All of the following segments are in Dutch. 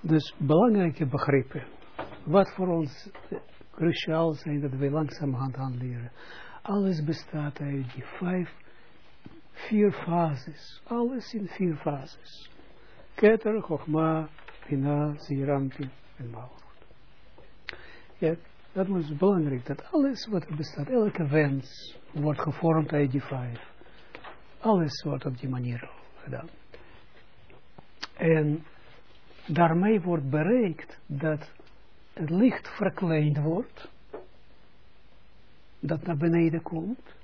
Dus belangrijke begrippen. Wat voor ons cruciaal zijn dat langzamerhand gaan leren. Alles bestaat uit die vijf, vier fases. Alles in vier fases. Keter, Chogma, Pina, Ziranti en Malchut. Ja, dat is belangrijk, dat alles wat er bestaat, elke wens wordt gevormd uit die vijf. Alles wordt op die manier gedaan. En daarmee wordt bereikt dat het licht verkleind wordt, dat naar beneden komt,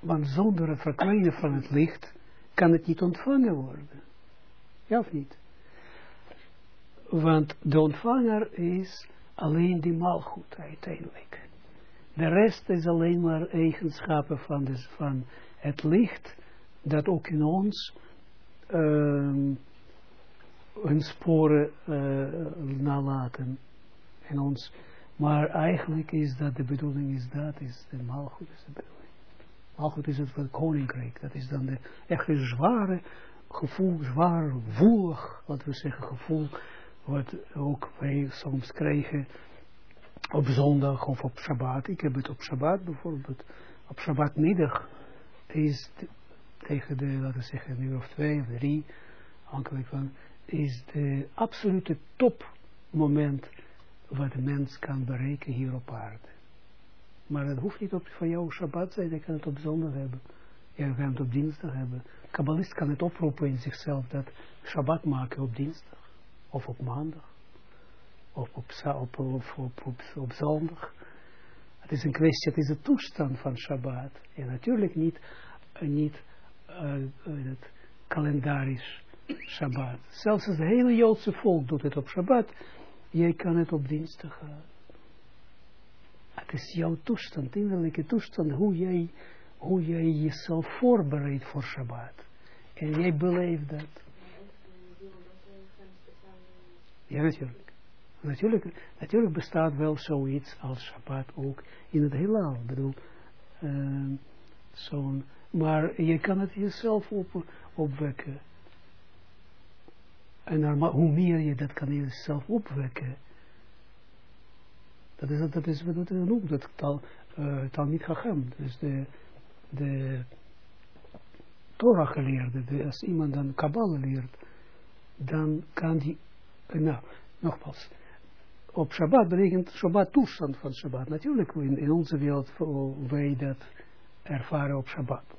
want zonder het verkleinen van het licht kan het niet ontvangen worden. Ja of niet? Want de ontvanger is alleen die maalgoed uiteindelijk. De rest is alleen maar eigenschappen van, van het licht dat ook in ons uh, hun sporen uh, nalaten. En ons, maar eigenlijk is dat de bedoeling is dat, is de maalgoed is de bedoeling. Maalgoed is het van koninkrijk, dat is dan de echte zware gevoel, zwaar, woelig, laten we zeggen, gevoel, wat ook wij soms krijgen op zondag of op Shabbat. Ik heb het op Shabbat bijvoorbeeld, op Shabbatmiddag is tegen de, laten we zeggen, een uur of twee of drie, afhankelijk van, is de absolute topmoment wat de mens kan bereiken hier op aarde. Maar dat hoeft niet op van jouw Shabbat zijn, je kan het op zondag hebben. Je kan het op dinsdag hebben. Kabbalist kan het oproepen in zichzelf dat Shabbat maken op dinsdag. Of op maandag. Of op, op, zondag. Het is een kwestie, het is de toestand van Shabbat. En natuurlijk niet, niet uh, het kalendarisch Shabbat. Zelfs het hele Joodse volk doet het op Shabbat. Jij kan het op dinsdag. Uh, het is jouw toestand, innerlijke toestand, hoe jij, hoe jij jezelf voorbereidt voor Shabbat. En jij beleeft dat. Ja, natuurlijk. Natuurlijk, natuurlijk bestaat wel zoiets als Shabbat ook in het heelal. Ik bedoel, uh, zo'n, maar je kan het jezelf op, opwekken. En hoe meer je dat kan jezelf opwekken, dat is, dat is wat we noemen, dat tal, uh, tal niet. Dus de, de Torah geleerde, de, als iemand dan Kabbalah leert, dan kan die, uh, nou, nogmaals, op Shabbat betekent Shabbat toestand van Shabbat. Natuurlijk in, in onze wereld wij dat ervaren op Shabbat.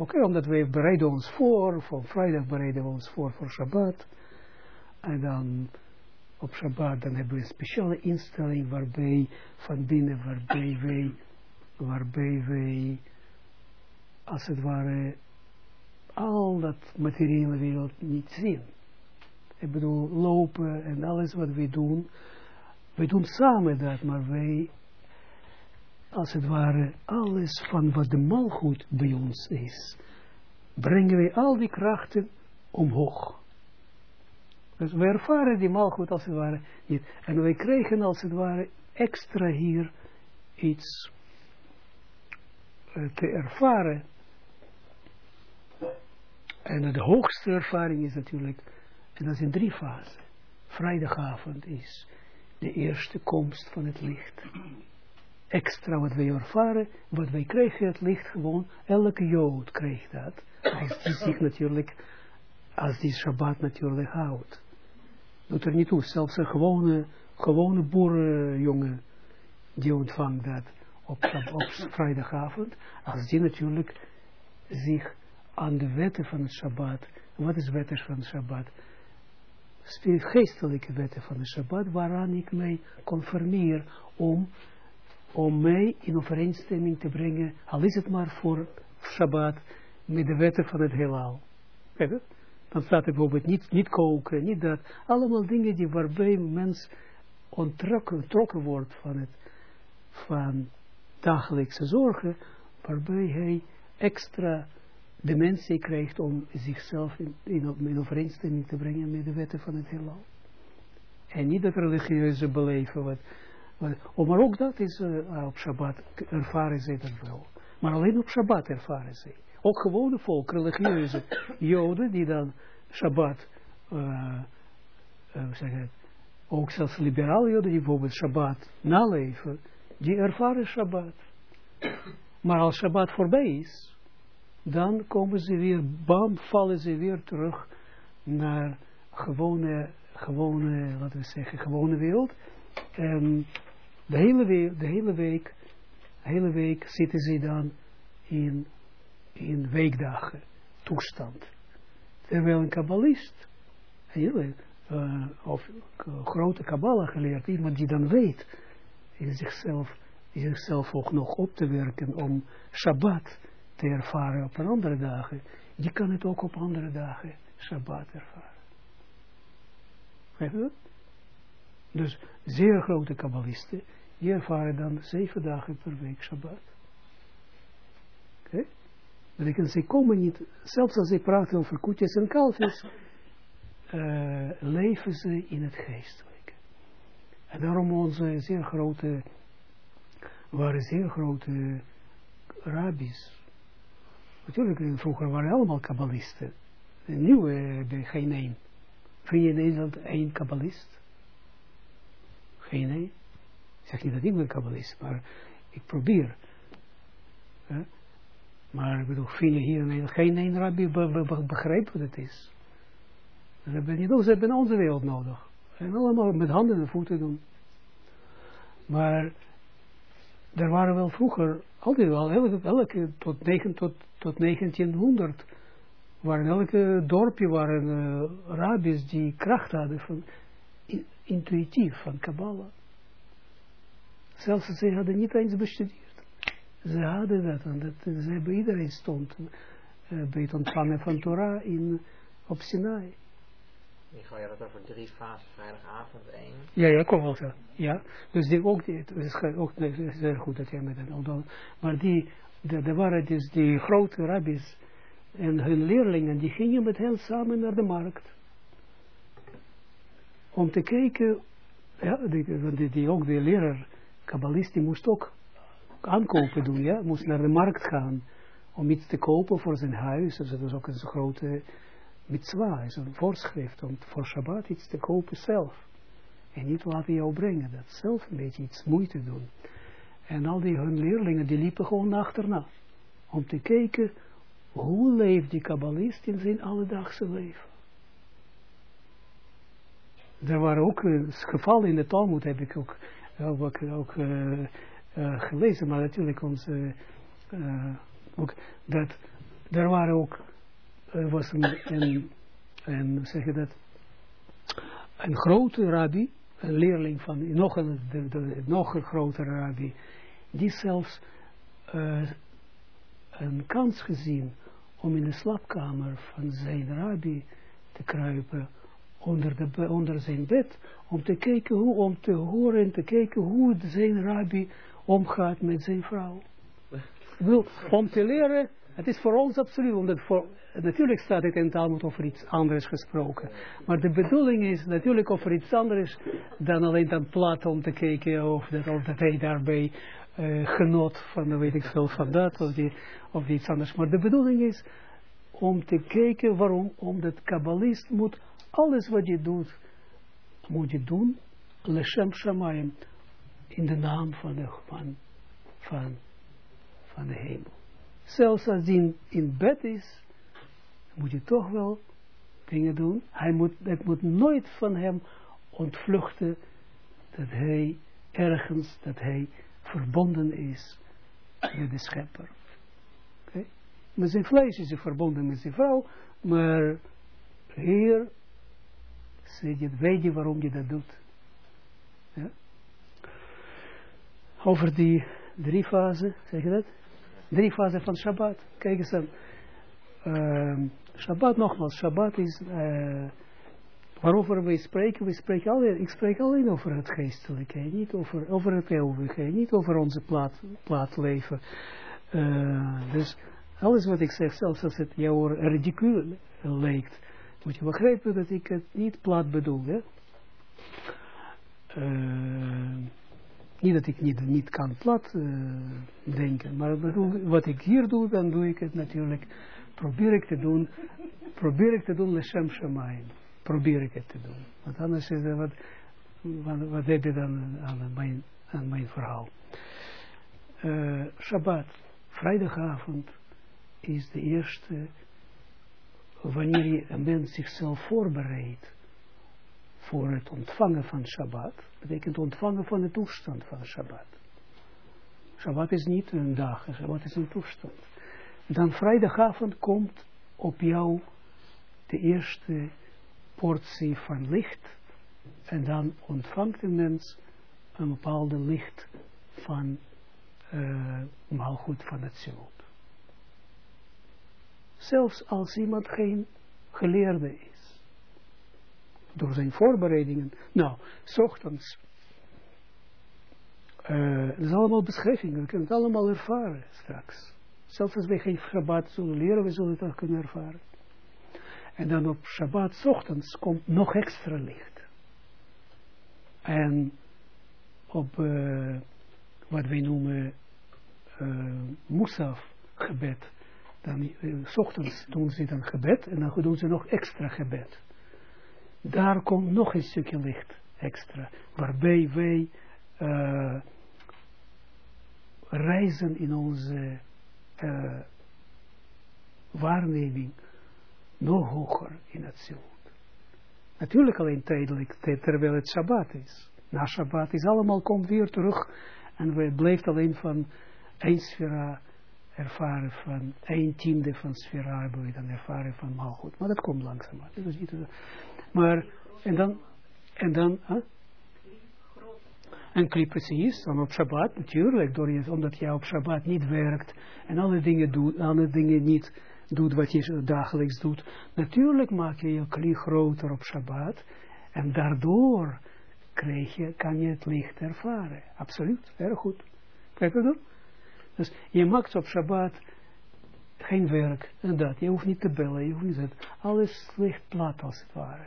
Oké, okay, omdat wij bereiden ons voor, voor vrijdag bereiden we ons voor voor Shabbat. En dan op Shabbat, dan hebben we een speciale instelling waarbij van binnen, waarbij wij, waarbij wij, als het ware, al dat materiële wereld niet zien. Ik bedoel, lopen en alles wat we doen, we doen samen dat, maar wij, als het ware, alles van wat de malgoed bij ons is, brengen wij al die krachten omhoog. Dus we ervaren die malgoed als het ware niet. En wij krijgen als het ware extra hier iets uh, te ervaren. En de hoogste ervaring is natuurlijk, en dat is in drie fasen. Vrijdagavond is de eerste komst van het licht. Extra wat wij ervaren, wat wij krijgen, het licht gewoon, elke jood krijgt dat. Als die zich natuurlijk, als die Shabbat natuurlijk houdt doet er niet toe. Zelfs een gewone, gewone boerenjongen, die ontvangt dat op, op vrijdagavond, als die natuurlijk zich aan de wetten van het Shabbat, wat is wetten van het Shabbat? Geestelijke wetten van het Shabbat, waaraan ik mij conformeer om, om mij in overeenstemming te brengen, al is het maar voor Shabbat, met de wetten van het heelal. Kijk het? Dan staat er bijvoorbeeld niet, niet koken, niet dat. Allemaal dingen die waarbij mens ontrokken wordt van het van dagelijkse zorgen, waarbij hij extra dimensie krijgt om zichzelf in, in, in overeenstemming te brengen met de wetten van het heelal. En niet dat religieuze beleven, wat, oh, maar ook dat is uh, op Shabbat, ervaren zij dat wel. Maar alleen op Shabbat ervaren zij. Ook gewone volk, religieuze joden, die dan Shabbat, uh, uh, zeg het, ook zelfs liberale joden, die bijvoorbeeld Shabbat naleven, die ervaren Shabbat. Maar als Shabbat voorbij is, dan komen ze weer, bam, vallen ze weer terug naar gewone, gewone, laten we zeggen, gewone wereld. En de hele week, de hele week, hele week zitten ze dan in, in weekdagen toestand. Terwijl een kabbalist, uh, of uh, grote kabbala geleerd, iemand die dan weet, in zichzelf, in zichzelf ook nog op te werken om Shabbat te ervaren op andere dagen, je kan het ook op andere dagen Shabbat ervaren. Weet je dat? Dus zeer grote kabbalisten, die ervaren dan zeven dagen per week Shabbat. Oké? Okay? Betekent, ze komen niet, zelfs als ze praten over koetjes en kalfjes, uh, leven ze in het geestelijke. En daarom onze zeer grote, waren zeer grote rabbis. Natuurlijk, vroeger waren allemaal kabbalisten. Nu heb geen één. Vind je in Nederland één kabbalist? Geen één. Ik zeg niet dat ik ben kabbalist, maar ik probeer. Maar ik bedoel, vind je hier in geen één rabbi begrijpt wat het is? Ze hebben niet ze hebben onze wereld nodig. En allemaal met handen en voeten doen. Maar er waren wel vroeger, altijd wel, elke, elke tot, negen, tot, tot 1900, waren elke dorpje waren uh, rabbis die kracht hadden van intuïtief, van Kabbalah. Zelfs ze hadden niet eens bestudeerd. Ze hadden dat, en dat ze hebben iedereen stond uh, bij het ontvangen van Torah in, op Sinai. Michael, je had het over drie fasen, vrijdagavond één. Ja, ja, kom wel zo. Ja, dus die ook, het is ook heel goed dat jij met het ontdaan. Maar die, er waren dus die grote rabbis en hun leerlingen, die gingen met hen samen naar de markt. Om te kijken, ja, die, die, die ook de leraar, kabbalist, die moest ook aankopen doen, ja, moest naar de markt gaan om iets te kopen voor zijn huis. Dus dat was ook een grote mitzwa, is een voorschrift om voor Shabbat iets te kopen zelf. En niet laten jou brengen, dat zelf een beetje iets moeite doen. En al die hun leerlingen, die liepen gewoon achterna. Om te kijken, hoe leeft die kabbalist in zijn alledaagse leven. Er waren ook uh, gevallen in de Talmud, heb ik ook, ook, ook uh, uh, gelezen, maar natuurlijk onze, ook, dat er waren ook was een, een, zeg je dat, een grote rabbi, een leerling van nog een, de, nog een grotere rabbi, die zelfs uh, een kans gezien om in de slaapkamer van zijn rabbi te kruipen onder, de, onder zijn bed, om te kijken hoe, om te horen en te kijken hoe zijn rabbi omgaat met zijn vrouw. Wil, om te leren het is voor ons absoluut, omdat voor, natuurlijk staat het in Talmud over iets anders gesproken. Maar de bedoeling is natuurlijk over iets anders dan alleen dan plat om te kijken of dat, of dat hij daarbij uh, genot van, weet ik veel, van dat of, die, of iets anders. Maar de bedoeling is om te kijken waarom, omdat kabbalist moet alles wat je doet, moet je doen, leshem shamayim, in de naam van de, van, van, van de hemel. Zelfs als hij in, bed is, moet je toch wel dingen doen. Hij moet, het moet nooit van hem ontvluchten dat hij ergens, dat hij verbonden is met de schepper. Met zijn vlees is hij verbonden met zijn vrouw, maar hier je, weet je waarom je dat doet. Ja? Over die drie fasen, zeg je dat? Drie fasen van Shabbat. Kijk eens dan. Uh, Shabbat nogmaals. Shabbat is... Uh, waarover we spreken. We spreken alleen, ik spreek alleen over het geestelijke. Niet over, over het eeuwige. Niet over onze plaat, plaatleven. Uh, dus alles wat ik zeg. Zelfs als het jou ridicule lijkt. Moet je begrijpen dat ik het niet plat bedoel. Hè? Uh, niet dat ik niet, niet kan plat uh, denken, maar bedoel, wat ik hier doe, dan doe ik het natuurlijk, probeer ik te doen, probeer ik te doen, Leshem Shemaim. Probeer ik het te doen. Want anders is er wat, wat, wat heb je dan aan mijn, aan mijn verhaal. Uh, Shabbat, vrijdagavond, is de eerste, wanneer je een mens zichzelf voorbereidt voor het ontvangen van Shabbat, betekent ontvangen van de toestand van Shabbat. Shabbat is niet een dag, Shabbat is een toestand. Dan vrijdagavond komt op jou de eerste portie van licht en dan ontvangt de mens een bepaalde licht van uh, maalgoed van het ziel. Zelfs als iemand geen geleerde is door zijn voorbereidingen. Nou, ochtends. Uh, dat is allemaal beschrijvingen, we kunnen het allemaal ervaren straks. Zelfs als wij geen Shabbat zullen leren, we zullen het ook kunnen ervaren. En dan op Shabbat, ochtends, komt nog extra licht. En op uh, wat wij noemen uh, Musaf gebed, dan uh, s ochtends doen ze dan gebed en dan doen ze nog extra gebed daar komt nog een stukje licht extra, waarbij wij uh, reizen in onze uh, waarneming nog hoger in het ziel. Natuurlijk alleen tijdelijk, terwijl het Shabbat is. Na Shabbat is allemaal, komt weer terug en we blijft alleen van één sfera ervaren van een tiende van sfera hebben we dan ervaren van Malchut. Maar dat komt langzaam. Dat is niet, maar, en dan, en dan, huh? En precies, dan op Shabbat natuurlijk, door je, omdat jij op Shabbat niet werkt en alle dingen doet, alle dingen niet doet wat je dagelijks doet. Natuurlijk maak je je kli groter op Shabbat en daardoor krijg je, kan je het licht ervaren. Absoluut, erg goed. Kijk je dat? Dus je maakt op Shabbat geen werk en dat. Je hoeft niet te bellen, je hoeft niet te Alles ligt plat als het ware.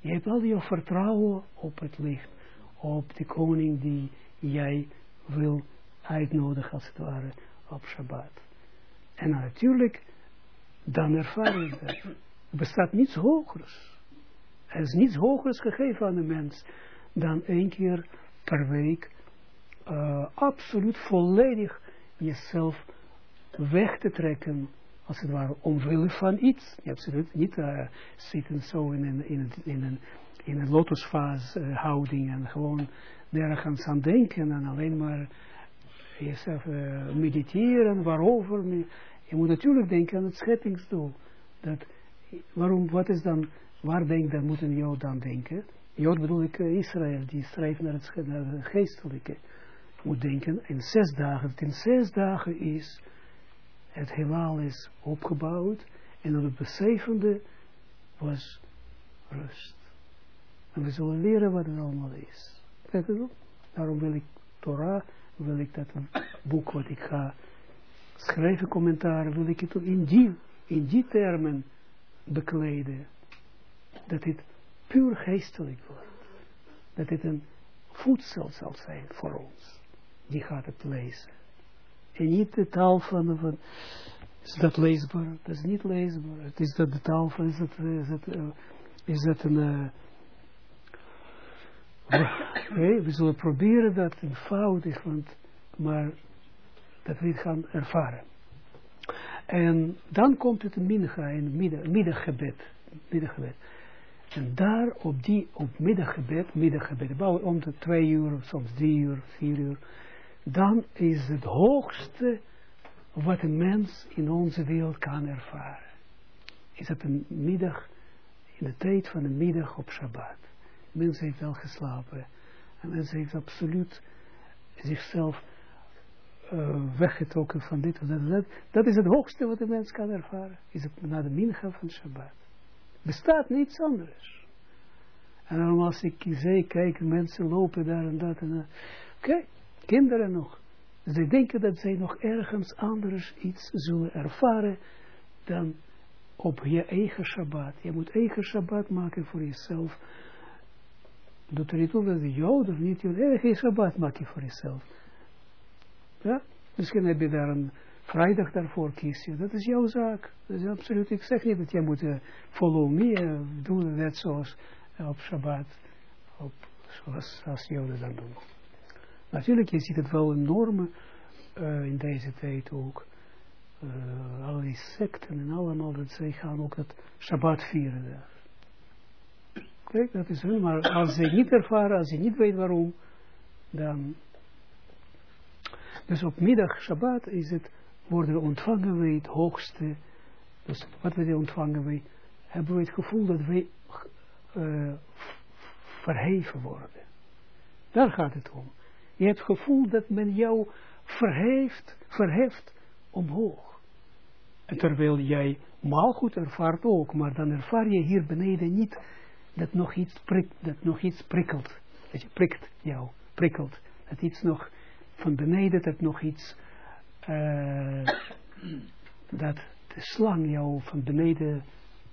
Je hebt al je vertrouwen op het licht. Op de koning die jij wil uitnodigen als het ware op Shabbat. En natuurlijk, dan ervaar je dat. Er bestaat niets hogers. Er is niets hogers gegeven aan de mens dan één keer per week uh, absoluut volledig jezelf weg te trekken, als het ware, omwille van iets. Je absoluut niet uh, zitten zo in een, in een, in een, in een lotusfase uh, houding en gewoon nergens aan denken en alleen maar jezelf uh, mediteren, waarover. Je moet natuurlijk denken aan het scheppingsdoel. Dat, waarom, wat is dan, waar denk dan, moet een Jood denken? Jood bedoel ik Israël, die strijft naar het, naar het geestelijke moet denken, in zes dagen, het in zes dagen is, het heelal is opgebouwd, en op het bezevende was rust. En we zullen leren wat het allemaal is. Kijk? Daarom wil ik Torah, wil ik dat boek wat ik ga schrijven, commentaren, wil ik het in die, in die termen bekleden. Dat dit puur geestelijk wordt. Dat dit een voedsel zal zijn voor ons die gaat het lezen. En niet de taal van, van is dat leesbaar? Dat is niet leesbaar. Het is dat de taal van, is dat, is dat, uh, is een, uh, we zullen proberen dat eenvoudig, want, maar dat we het gaan ervaren. En dan komt het een mincha, een middag, middaggebed. middaggebed. En daar op die, op middaggebed, middaggebed, om de twee uur, soms drie uur, vier uur, dan is het hoogste wat een mens in onze wereld kan ervaren. Is het een middag, in de tijd van de middag op Shabbat. Mens heeft wel geslapen. En mens heeft absoluut zichzelf uh, weggetrokken van dit of dat, dat. Is het hoogste wat een mens kan ervaren. Is het naar de mincha van Shabbat. Bestaat niets anders. En als ik zei, kijk, mensen lopen daar en dat en dat. Oké, kinderen nog. Ze denken dat zij nog ergens anders iets zullen ervaren dan op je eigen Shabbat. Je moet eigen Shabbat maken voor jezelf. Doet er niet toe dat het jood of niet jood. Eh, geen Shabbat maak je voor jezelf. Ja? Misschien heb je daar een vrijdag daarvoor kiezen. Dat is jouw zaak. Dat is absoluut. Ik zeg niet dat jij moet uh, follow me uh, doen, net zoals uh, op Shabbat. Op, zoals als joden dat doen. Natuurlijk, je ziet het wel enorme uh, in deze tijd ook. Uh, allerlei secten en allemaal, dat zij gaan ook dat Shabbat vieren. Kijk, dat is hun, maar als ze niet ervaren, als je niet weet waarom, dan... Dus op middag Shabbat is het, worden we ontvangen wij het hoogste, dus wat we ontvangen wij, hebben we het gevoel dat wij uh, verheven worden. Daar gaat het om. Je hebt het gevoel dat men jou verheeft, verheft omhoog. En terwijl jij maalgoed ervaart ook, maar dan ervaar je hier beneden niet dat nog iets, prik, dat nog iets prikkelt. Dat je prikt jou, prikkelt. Dat iets nog van beneden, dat nog iets, uh, dat de slang jou van beneden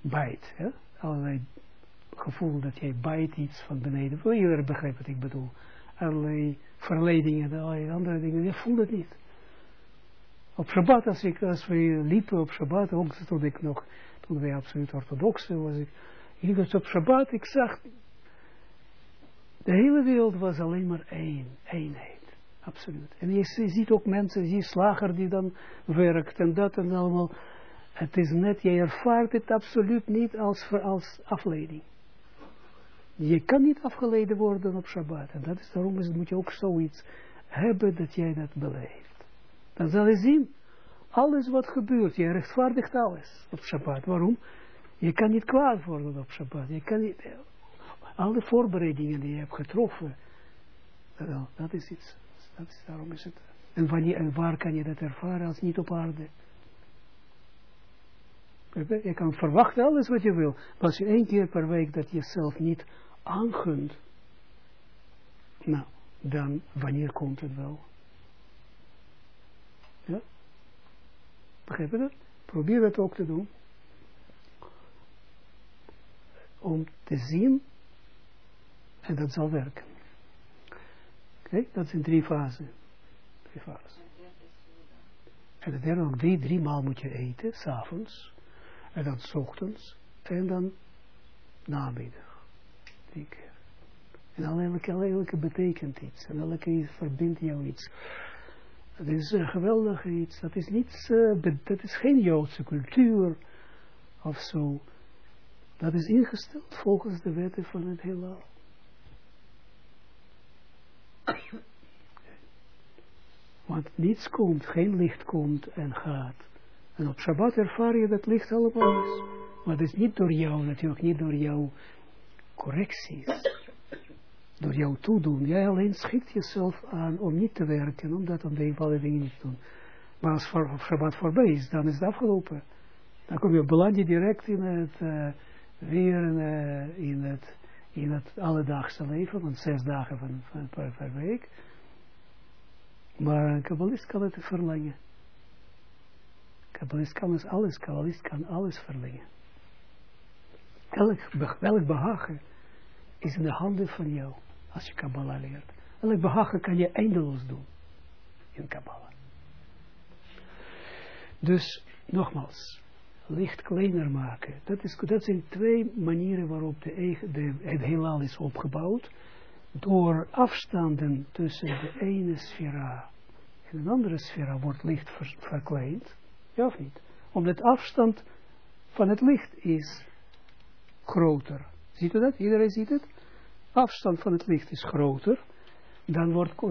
bijt. Hè? Allerlei gevoel dat jij bijt iets van beneden. Wil je begrijpen wat ik bedoel? Allerlei verleidingen, allerlei andere dingen. Je voelt het niet. Op Shabbat, als, ik, als we liepen op Shabbat, ook toen ik nog, toen wij absoluut orthodox was ik, ik was op Shabbat, ik zag, de hele wereld was alleen maar één, eenheid. Absoluut. En je ziet ook mensen, die slager die dan werkt en dat en allemaal. Het is net, je ervaart het absoluut niet als, als afleiding. Je kan niet afgeleiden worden op Shabbat. En dat is daarom is, moet je ook zoiets hebben dat jij dat beleeft. Dan zal je zien, alles wat gebeurt, je rechtvaardigt alles op Shabbat. Waarom? Je kan niet kwaad worden op Shabbat. Je kan niet, alle voorbereidingen die je hebt getroffen, wel, dat is iets. Dat is, daarom is het. En, wanneer, en waar kan je dat ervaren als niet op aarde? Je kan verwachten alles wat je wil. Maar als je één keer per week dat jezelf niet aangunt, nou, dan wanneer komt het wel? Ja? Begrijp je dat? Probeer dat ook te doen. Om te zien, en dat zal werken. Oké, dat zijn drie fasen. Drie fasen. En de derde ook drie, drie maal moet je eten, s'avonds, en dan s ochtends, en dan namiddag. En elke, elke betekent iets. En elke verbindt jou iets. Dat is een geweldig iets. Dat is, niets, uh, dat is geen Joodse cultuur of zo. Dat is ingesteld volgens de wetten van het heelal. Want niets komt, geen licht komt en gaat. En op Shabbat ervaar je dat licht allemaal is. Maar dat is niet door jou, natuurlijk niet door jouw correcties. Door jouw toedoen. Jij alleen schikt jezelf aan om niet te werken, om dat om de eenvoudige dingen niet te doen. Maar als voor, Shabbat voorbij is, dan is het afgelopen. Dan kom je beland je direct in het, uh, weer uh, in het, in het alledaagse leven, want zes dagen van, van per, per week. Maar een kabbalist kan het verlengen. Kabbalist kan dus alles, kabbalist kan alles verlengen. Elk, welk behagen is in de handen van jou, als je Kabbalah leert. Elk behagen kan je eindeloos doen, in Kabbalah. Dus, nogmaals, licht kleiner maken. Dat, is, dat zijn twee manieren waarop de, de, het heelal is opgebouwd. Door afstanden tussen de ene sfera en een andere sfera wordt licht ver, verkleind. Ja of niet? Omdat afstand van het licht is groter. Ziet u dat? Iedereen ziet het? Afstand van het licht is groter. Dan wordt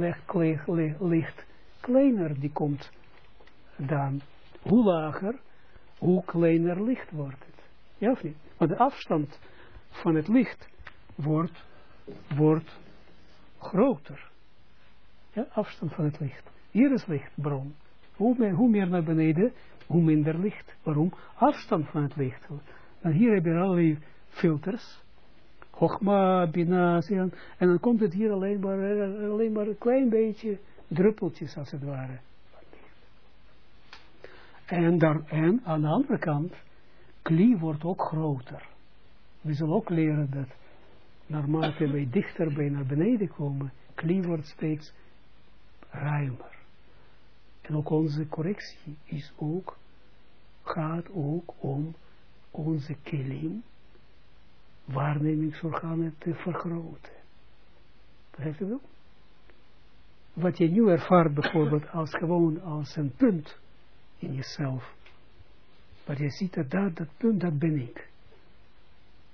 licht, kleiner. Die komt dan hoe lager, hoe kleiner licht wordt het. Ja of niet? Want de afstand van het licht wordt, wordt groter. Ja, afstand van het licht. Hier is lichtbron. Hoe meer, hoe meer naar beneden, hoe minder licht. Waarom? Afstand van het licht. En hier heb je allerlei filters. Hochma, Bina, en dan komt het hier alleen maar, alleen maar een klein beetje druppeltjes als het ware. En, daar, en aan de andere kant, kli wordt ook groter. We zullen ook leren dat naarmate wij dichter bij naar beneden komen, kli wordt steeds ruimer. En ook onze correctie is ook, gaat ook om onze kilim, waarnemingsorganen te vergroten. Begrijpt u wel? Wat je nu ervaart bijvoorbeeld als gewoon als een punt in jezelf. Wat je ziet dat dat, dat punt, dat ben ik.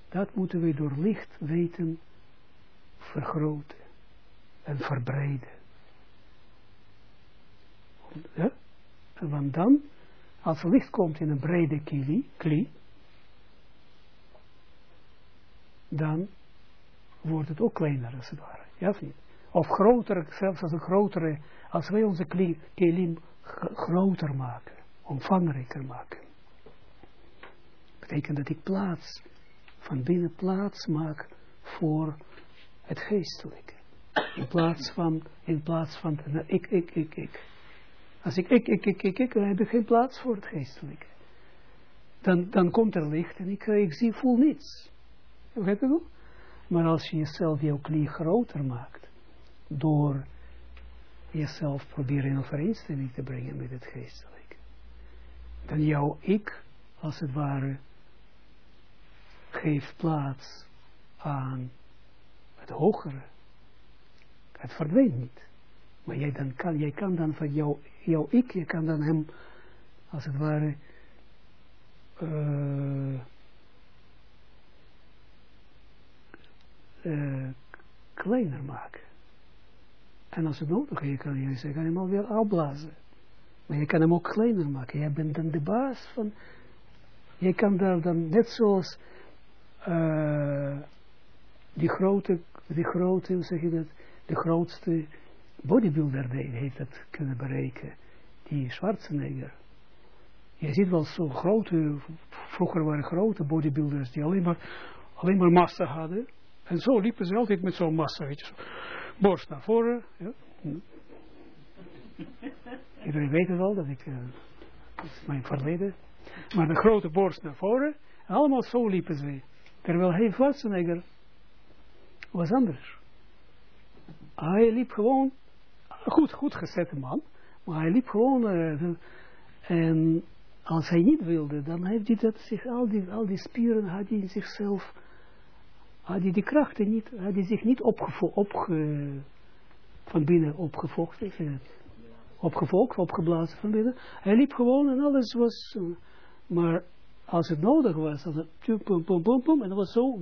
Dat moeten we door licht weten vergroten en verbreiden. Ja? Want dan, als licht komt in een brede kli, kli, dan wordt het ook kleiner als het ware. Ja of niet? Of groter, zelfs als een grotere, als wij onze kelim groter maken, omvangrijker maken. Betekent dat ik plaats, van binnen plaats maak voor het geestelijke. In plaats van, in plaats van, ik, ik, ik, ik. Als ik, ik, ik, ik, ik, ik, dan heb ik geen plaats voor het geestelijke. Dan, dan komt er licht en ik, ik zie, voel niets. Weet je? Maar als je jezelf jouw knie groter maakt, door jezelf proberen in overeenstemming te brengen met het geestelijke, dan jouw ik, als het ware, geeft plaats aan het hogere. Het verdwijnt niet. Maar jij, dan kan, jij kan dan van jou, jouw ik, je kan dan hem, als het ware, uh, uh, kleiner maken. En als het nodig is, kan je zeggen, hem alweer afblazen. Maar je kan hem ook kleiner maken. Jij bent dan de baas van... Je kan daar dan, net zoals uh, die grote, die grote, hoe zeg je dat, de grootste bodybuilder heeft dat kunnen bereiken. Die Schwarzenegger. Je ziet wel zo grote, vroeger waren grote bodybuilders die alleen maar, alleen maar massa hadden. En zo liepen ze altijd met zo'n massa, weet zo. borst naar voren. Ja. Iedereen weet het wel, dat ik, is mijn verleden. Maar de grote borst naar voren, allemaal zo liepen ze. Terwijl hij Schwarzenegger was anders. Hij liep gewoon, goed, goed gezette man, maar hij liep gewoon, uh, en als hij niet wilde, dan heeft hij dat zich, al die, al die spieren had hij in zichzelf had hij die krachten niet, had hij zich niet opgevo opge, van binnen opgevocht, opgevolkt, opgeblazen van binnen. Hij liep gewoon en alles was, maar als het nodig was, als het pum, pum, pum, en dat was zo,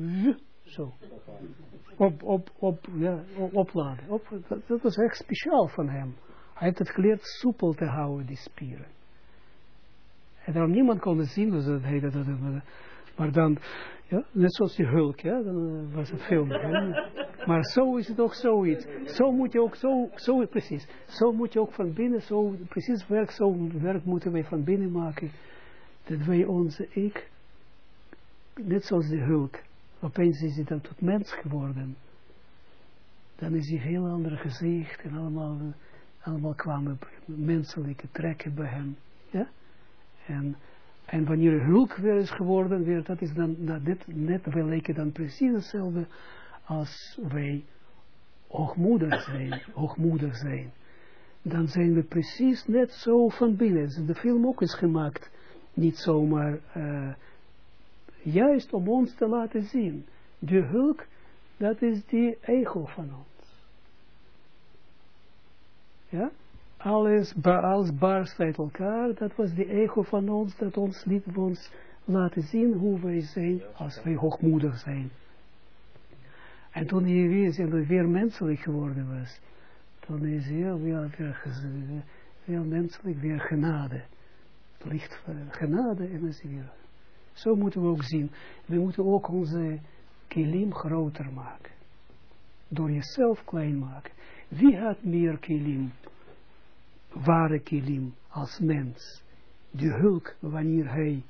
zo. Op, op, op, ja, opladen. Op, dat, was echt speciaal van hem. Hij heeft het geleerd soepel te houden, die spieren. En daarom niemand kon zien, dus dat hij dat, dat, maar dan, ja, net zoals die hulk, ja, dan uh, was het film. Maar zo is het ook zoiets. Zo moet je ook, zo, zo precies, zo moet je ook van binnen, zo, precies werk, zo werk moeten wij van binnen maken, dat wij onze ik, net zoals de hulk, opeens is hij dan tot mens geworden. Dan is hij heel ander gezicht en allemaal, allemaal kwamen menselijke trekken bij hem. Ja? En en wanneer hulk weer is geworden, weer, dat is dan dat dit net wel lijken dan precies hetzelfde als wij hoogmoedig zijn, hoogmoedig zijn. Dan zijn we precies net zo van binnen. De film ook is gemaakt, niet zomaar, uh, juist om ons te laten zien. De hulk, dat is die ego van ons. Ja? Alles, alles barst uit elkaar, dat was de ego van ons, dat ons liet ons laten zien hoe wij zijn, als wij hoogmoedig zijn. En toen hij weer, weer menselijk geworden was, toen is hij weer, weer, weer menselijk, weer genade. Licht genade en is weer. Zo moeten we ook zien. We moeten ook onze kilim groter maken. Door jezelf klein maken. Wie had meer kilim? Ware kilim als mens, de hulk wanneer hij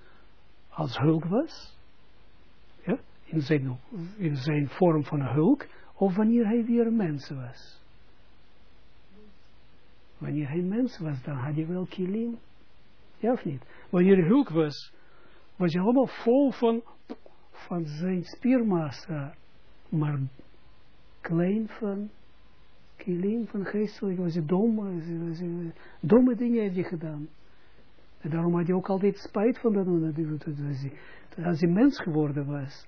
als hulk was, ja, in, zijn, in zijn vorm van hulk, of wanneer hij weer mens was. Wanneer hij mens was, dan had hij wel kilim. Ja of niet? Wanneer hij hulk was, was hij allemaal vol van, van zijn spiermassa. maar klein van kilim, van geestelijk, was je dom, was je, was domme dingen heb je gedaan. En daarom had je ook altijd spijt van dat, als hij mens geworden was,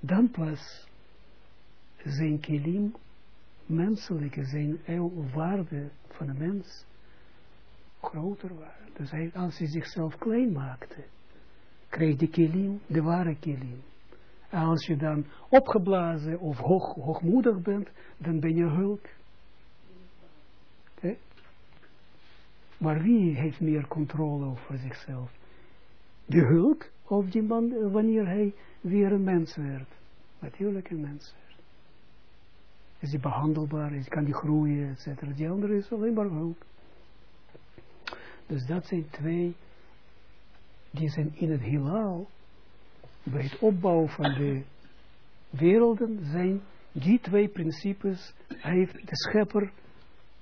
dan pas zijn kilim, menselijke, zijn waarde van de mens, groter waren. Dus hij, als hij zichzelf klein maakte, kreeg die kilim, de ware kilim. Als je dan opgeblazen of hoog, hoogmoedig bent, dan ben je hulp. Okay? Maar wie heeft meer controle over zichzelf? De hulp of die man wanneer hij weer een mens werd? Natuurlijk een mens werd. Is hij behandelbaar, is, kan die groeien, etc. Die andere is alleen maar hulp. Dus dat zijn twee, die zijn in het heelal, bij het opbouwen van de werelden, zijn die twee principes, heeft de schepper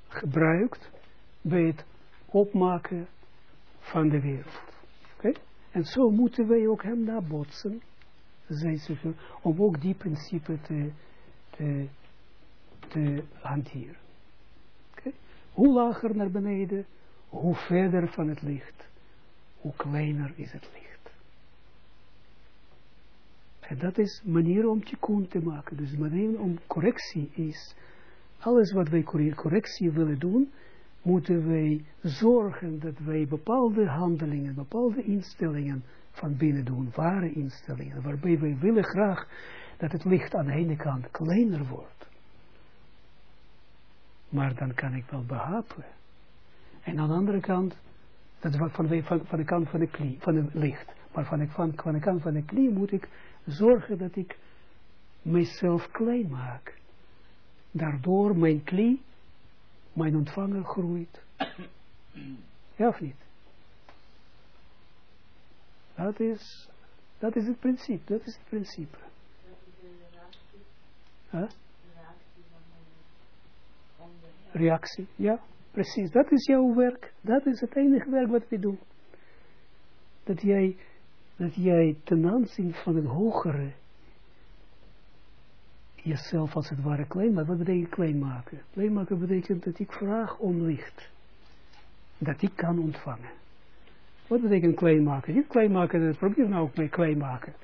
gebruikt bij het opmaken van de wereld. Oké? En zo moeten wij ook hem nabotsen, om ook die principe te, te, te hanteren. Okay? Hoe lager naar beneden, hoe verder van het licht, hoe kleiner is het licht. En dat is manier om tikkun te maken. Dus manier om correctie is, alles wat wij correctie willen doen, moeten wij zorgen dat wij bepaalde handelingen, bepaalde instellingen van binnen doen, ware instellingen, waarbij wij willen graag dat het licht aan de ene kant kleiner wordt. Maar dan kan ik wel behapen en aan de andere kant, dat van, van, van de kant van, de van het licht. Maar van de, van, van kant van de knie moet ik zorgen dat ik mijzelf klein maak. Daardoor mijn klie, mijn ontvanger groeit. Ja of niet? Dat is, dat is het principe, dat is het principe. Huh? Reactie, ja. Precies, dat is jouw werk. Dat is het enige werk wat we doen. Dat jij, dat jij ten aanzien van het hogere jezelf als het ware klein maakt. Wat betekent klein maken? Klein maken betekent dat ik vraag om licht. Dat ik kan ontvangen. Wat betekent klein maken? Niet klein maken, probeer nou ook mee klein maken.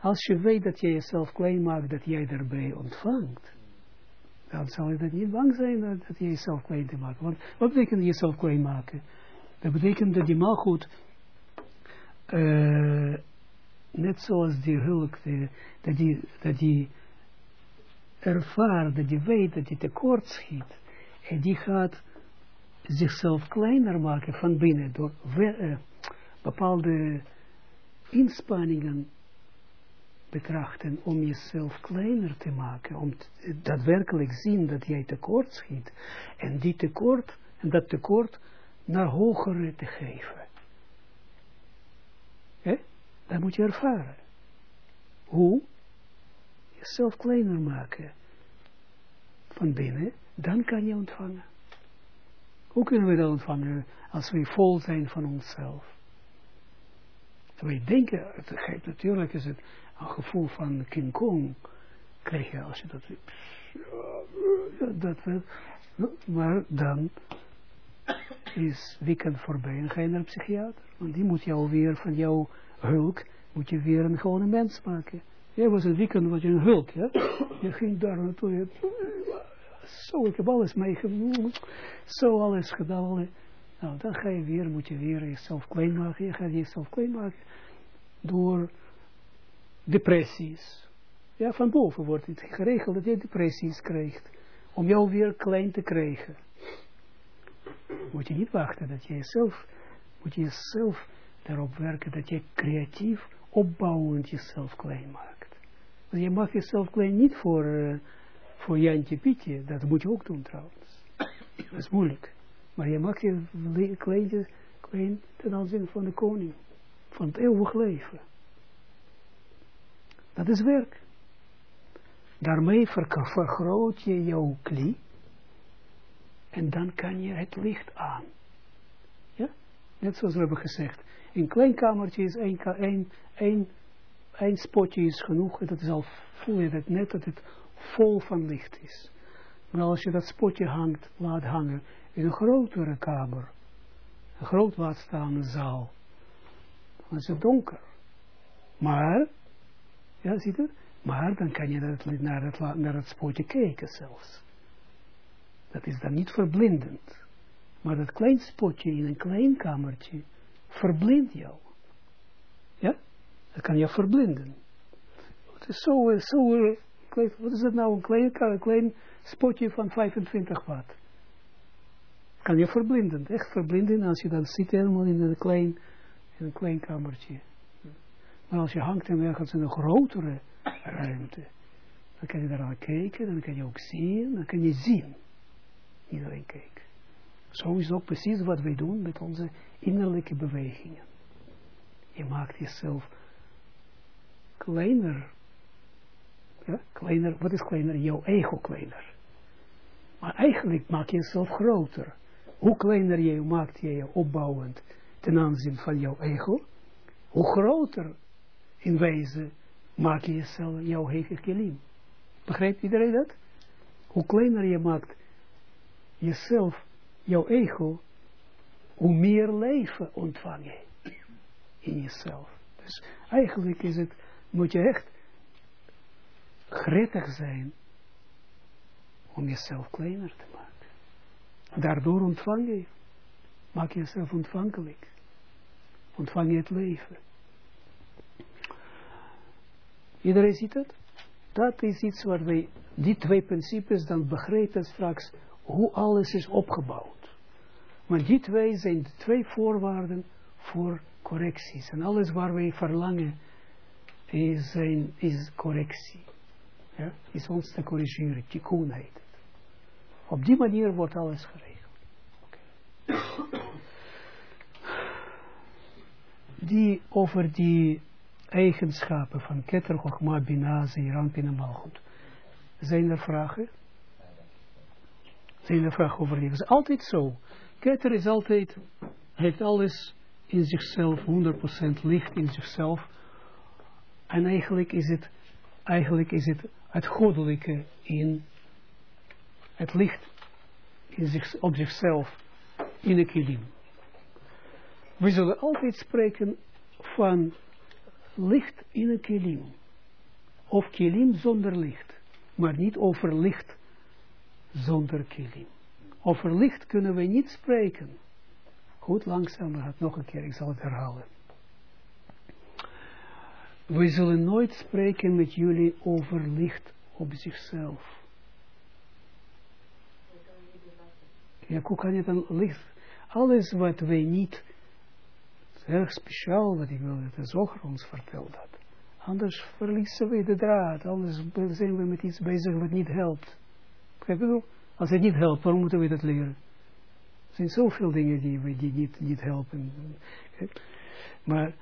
Als je weet dat je jezelf klein maakt, dat jij daarbij ontvangt dan zal je dat niet bang zijn dat, dat je jezelf klein te maken. Want wat betekent jezelf klein maken? Dat betekent dat die malgoed, uh, net zoals die hulk, dat die, dat die ervaart, dat die weet dat die tekort schiet. En die gaat zichzelf kleiner maken van binnen door uh, bepaalde inspanningen betrachten om jezelf kleiner te maken, om daadwerkelijk zien dat jij tekort schiet en die tekort, en dat tekort naar hogere te geven. Dat moet je ervaren. Hoe? Jezelf kleiner maken van binnen, dan kan je ontvangen. Hoe kunnen we dat ontvangen als we vol zijn van onszelf? Wij denken, het, natuurlijk is het een gevoel van King Kong krijg je als je dat dat maar dan is weekend voorbij en ga je naar een psychiater. Want die moet jou weer van jouw hulk, moet je weer een gewone mens maken. Jij was een weekend wat je een hulk, ja. Je ging daar naartoe, zo, ik heb alles meegemaakt, zo alles gedaan. Nou, dan ga je weer, moet je weer jezelf klein maken. Je gaat jezelf klein maken door depressies. Ja, van boven wordt het geregeld dat je depressies krijgt. Om jou weer klein te krijgen. Moet je niet wachten dat je jezelf, moet je jezelf daarop werken dat je creatief, opbouwend jezelf klein maakt. Want je mag jezelf klein niet voor, uh, voor Jantje Pietje, dat moet je ook doen trouwens. Dat is moeilijk. Maar je mag je klein, klein ten aanzien van de koning, van het eeuwig leven. Dat is werk. Daarmee vergroot je jouw klie. En dan kan je het licht aan. Ja? Net zoals we hebben gezegd. Een klein kamertje is één, één, één spotje is genoeg, dat is al, voel je dat net dat het vol van licht is. Maar als je dat spotje hangt, laat hangen in een grotere kamer, een groot laatstaande zaal, dan is het donker. Maar, ja, ziet het? Maar dan kan je naar het, naar het spotje kijken zelfs. Dat is dan niet verblindend. Maar dat klein spotje in een klein kamertje verblindt jou. Ja? Dat kan je verblinden. Het is zo, zo wat is dat nou, een klein, een klein spotje van 25 watt. Kan je verblinden, echt verblinden als je dan zit helemaal in een klein, in een klein kamertje. Maar als je hangt hem ergens in een grotere ruimte, dan kan je daar aan kijken, dan kan je ook zien, dan kan je zien. Iedereen kijkt. Zo is ook precies wat wij doen met onze innerlijke bewegingen. Je maakt jezelf kleiner. Ja, kleiner, wat is kleiner? Jouw ego kleiner. Maar eigenlijk maak je jezelf groter. Hoe kleiner je maakt je je opbouwend ten aanzien van jouw ego, hoe groter in wezen maak je jezelf jouw eigen kilim. Begrijpt iedereen dat? Hoe kleiner je maakt jezelf, jouw ego, hoe meer leven ontvang je in jezelf. Dus eigenlijk is het, moet je echt gretig zijn om jezelf kleiner te maken. Daardoor ontvang je, maak je jezelf ontvankelijk. Ontvang je het leven. Iedereen ziet het? Dat is iets wat wij, die twee principes, dan begrijpen straks hoe alles is opgebouwd. Maar die twee zijn de twee voorwaarden voor correcties. En alles waar wij verlangen is, is correctie. Ja? Is ons te corrigeren, tikkun heet het. Op die manier wordt alles geregeld. Die over die eigenschappen van Keter, Chochma, Bina, Zeiran, Malchut. Zijn er vragen? Zijn er vragen over is altijd zo. Keter is altijd, heeft alles in zichzelf, 100% licht in zichzelf. En eigenlijk is het, eigenlijk is het het goddelijke in het licht in zich, op zichzelf in de kilim. We zullen altijd spreken van licht in een kilim. Of kilim zonder licht. Maar niet over licht zonder kilim. Over licht kunnen we niet spreken. Goed, langzaam, gaat nog een keer, ik zal het herhalen. We zullen nooit spreken met jullie over licht op zichzelf. Ja, hoe kan je dan licht? Alles wat wij niet, erg speciaal wat ik wil dat de zoger ons vertelt dat. Anders verliezen we de draad, anders zijn we met iets bezig wat niet helpt. Als het niet helpt, waarom moeten we dat leren? Er zijn zoveel dingen die, we, die niet, niet helpen. Maar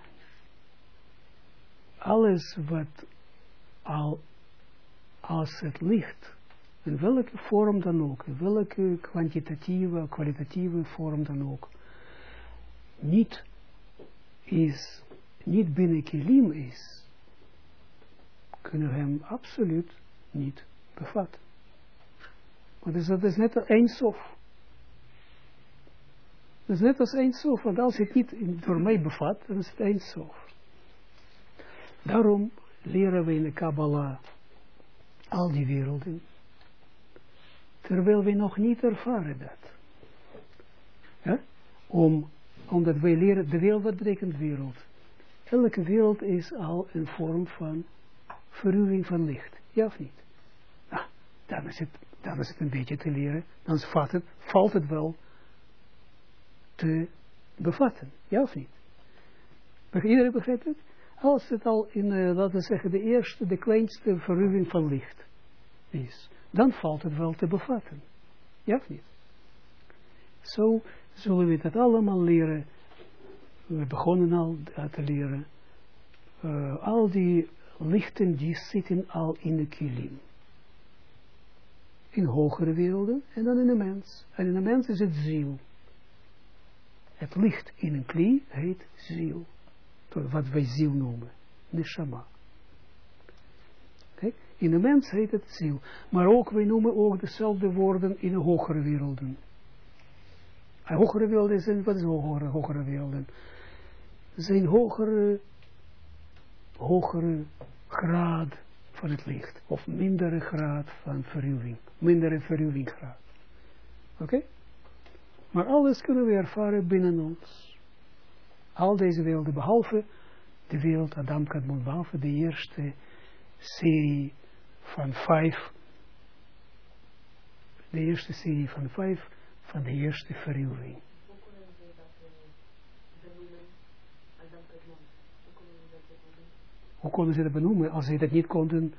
alles wat al als het licht, in welke vorm dan ook, in welke kwantitatieve, kwalitatieve vorm dan ook, niet is, niet binnen kilim is, kunnen we hem absoluut niet bevatten. Dus dat is net eindsof. Dat is net als eindsof, want als het niet door mij bevat, dan is het eindsof. Daarom leren we in de Kabbalah al die werelden, terwijl we nog niet ervaren dat. Om, omdat wij leren, de wereld, wat wereld? Elke wereld is al een vorm van verruwing van licht, ja of niet? Nou, dan is het dan is het een beetje te leren, dan valt het, valt het wel te bevatten, ja of niet? Iedereen begrijpt het? Als het al in, uh, laten we zeggen, de eerste, de kleinste verruwing van licht is, dan valt het wel te bevatten, ja of niet? Zo zullen we dat allemaal leren, we begonnen al te leren, uh, al die lichten die zitten al in de kilim in hogere werelden en dan in de mens. En in de mens is het ziel. Het licht in een klie heet ziel. Wat wij ziel noemen. Neshama. In de mens heet het ziel. Maar ook, wij noemen ook dezelfde woorden in de hogere werelden. En hogere werelden zijn, wat is hogere, hogere werelden? Zijn hogere, hogere graad van het licht. Of mindere graad van verruwing. Mindere verruwinggraad. Oké? Maar alles kunnen we ervaren binnen ons. Al deze werelden, behalve de wereld Adam Kadmon, behalve de eerste serie van vijf, de eerste serie van vijf, van de eerste verruwing. Hoe konden ze dat benoemen als ze dat niet konden?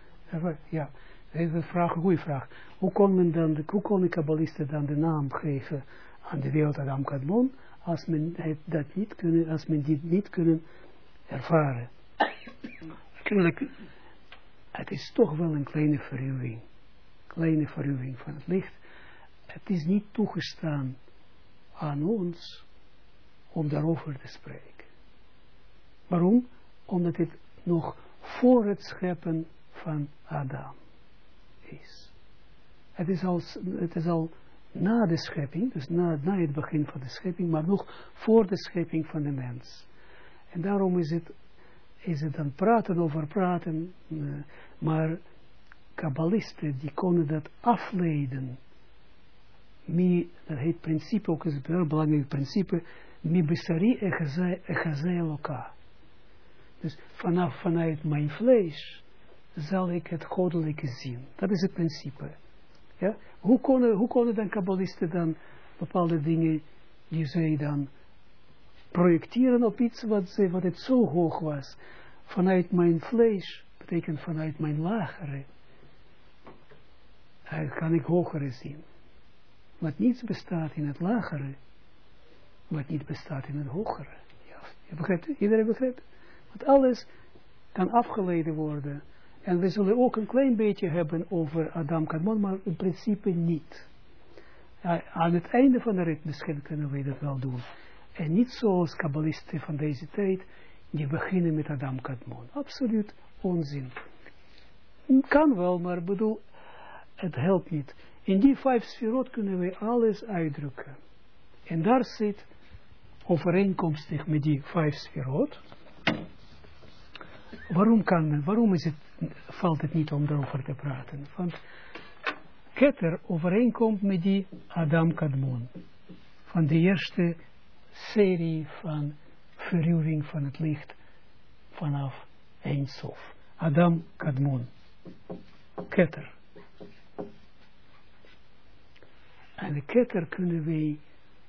Ja, is een vraag, een goede vraag. Hoe kon men dan, de, hoe kon de kabbalisten dan de naam geven aan de wereld Adam Kadmon, als men dat niet kunnen, als men dit niet kunnen ervaren? Het is toch wel een kleine verruwing. Kleine verruwing van het licht. Het is niet toegestaan aan ons om daarover te spreken. Waarom? Omdat het nog voor het scheppen van Adam is. Het is al, het is al na de schepping, dus na, na het begin van de schepping, maar nog voor de schepping van de mens. En daarom is het, is het dan praten over praten, uh, maar kabbalisten die konden dat afleiden. Mi, dat heet principe, ook is een heel belangrijk principe, mi besari echazei loka. Dus vanaf, vanuit mijn vlees zal ik het goddelijke zien. Dat is het principe. Ja? Hoe, konden, hoe konden dan kabbalisten dan bepaalde dingen die zij dan projecteren op iets wat, ze, wat het zo hoog was. Vanuit mijn vlees betekent vanuit mijn lagere. Kan ik hogere zien. Wat niets bestaat in het lagere, wat niet bestaat in het hogere. Ja, je begrijpt, iedereen begrijpt? Want alles kan afgeleiden worden. En we zullen ook een klein beetje hebben over Adam Kadmon, maar in principe niet. aan het einde van de rit misschien kunnen we dat wel doen. En niet zoals kabbalisten van deze tijd, die beginnen met Adam Kadmon. Absoluut onzin. Kan wel, maar bedoel, het helpt niet. In die vijf sferot kunnen we alles uitdrukken. En daar zit overeenkomstig met die vijf sferot waarom kan men, waarom is het, valt het niet om daarover te praten? Want Keter overeenkomt met die Adam Kadmon. Van de eerste serie van verruwing van het licht vanaf Eindsof. Adam Kadmon. Keter. En de ketter kunnen wij,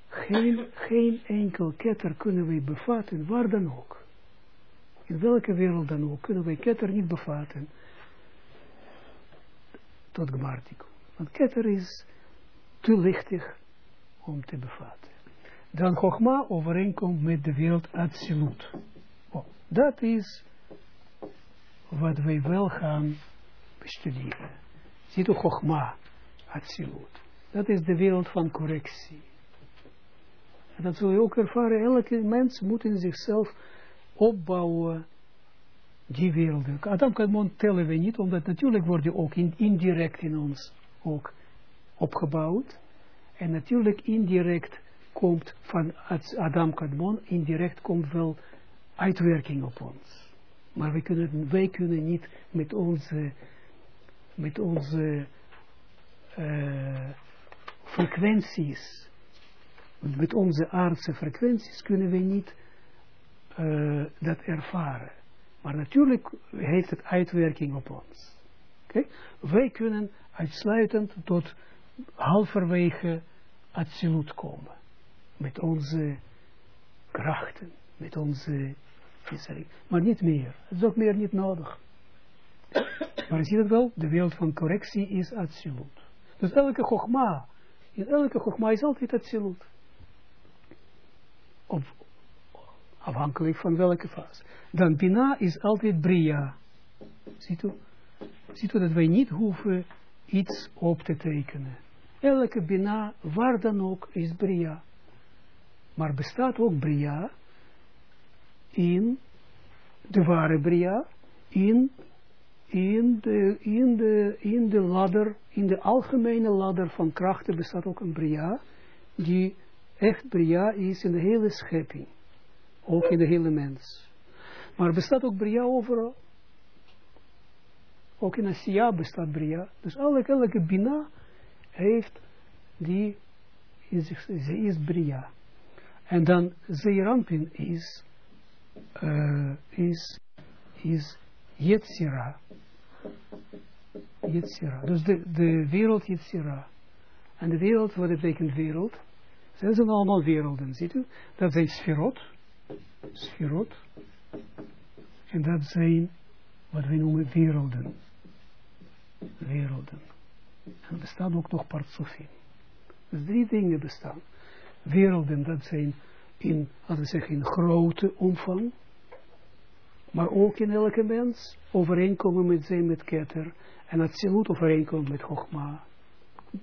geen, geen enkel ketter kunnen wij bevatten, waar dan ook. In welke wereld dan ook kunnen wij ketter niet bevatten tot Gmartico. Want ketter is te lichtig om te bevatten. Dan Chogma overeenkomt met de wereld absoluut. Oh, dat is wat wij wel gaan bestuderen. Ziet u Chogma absoluut. Dat is de wereld van correctie. En dat zul je ook ervaren. Elke mens moet in zichzelf opbouwen die werelden. Adam Kadmon tellen we niet, omdat natuurlijk worden ook in, indirect in ons ook opgebouwd. En natuurlijk indirect komt van Adam Kadmon, indirect komt wel uitwerking op ons. Maar wij kunnen, wij kunnen niet met onze, met onze uh, frequenties, met onze aardse frequenties kunnen we niet uh, dat ervaren. Maar natuurlijk heeft het uitwerking op ons. Okay? Wij kunnen uitsluitend tot halverwege absoluut komen. Met onze krachten, met onze visserie. Maar niet meer. Het is ook meer niet nodig. Maar je ziet het wel, de wereld van correctie is absoluut. Dus elke gogma, in elke gogma is altijd absoluut. Op, Afhankelijk van welke fase. Dan Bina is altijd Bria. Ziet u? Ziet u dat wij niet hoeven iets op te tekenen. Elke Bina, waar dan ook, is Bria. Maar bestaat ook Bria in de ware Bria, in, in de, in, de, in de ladder, in de algemene ladder van krachten bestaat ook een Bria, die echt Bria is in de hele schepping. Ook in de hele mens. Maar bestaat ook Bria overal. Ook in Asiya bestaat Bria. Dus elke, elke Bina heeft die, is, ze is Bria. En dan Zeerampin is, uh, is, is Yetzira. Yetzira. Dus de, de wereld Yetzira. En de wereld, wat betekent wereld? Dat zijn allemaal werelden, ziet u? Dat zijn sferot. Sferot. En dat zijn wat we noemen werelden. Werelden. En er bestaan ook nog partsofim. Dus drie dingen bestaan. Werelden, dat zijn in, laten we zeggen, in grote omvang. Maar ook in elke mens overeenkomen met zijn met ketter. En absoluut overeenkomen met Chogma.